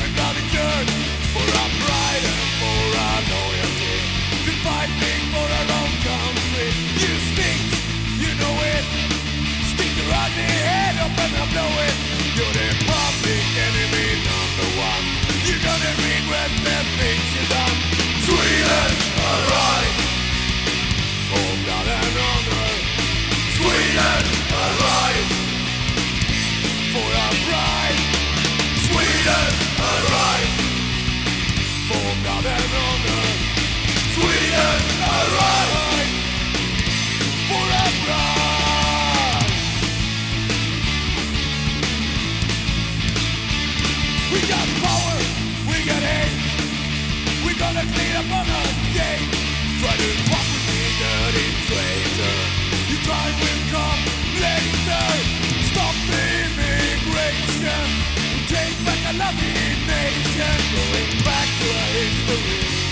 everybody got power, we got hate. We gonna clean up on the. Try to with dirty immigration. Take back loving nation. Going back to our history.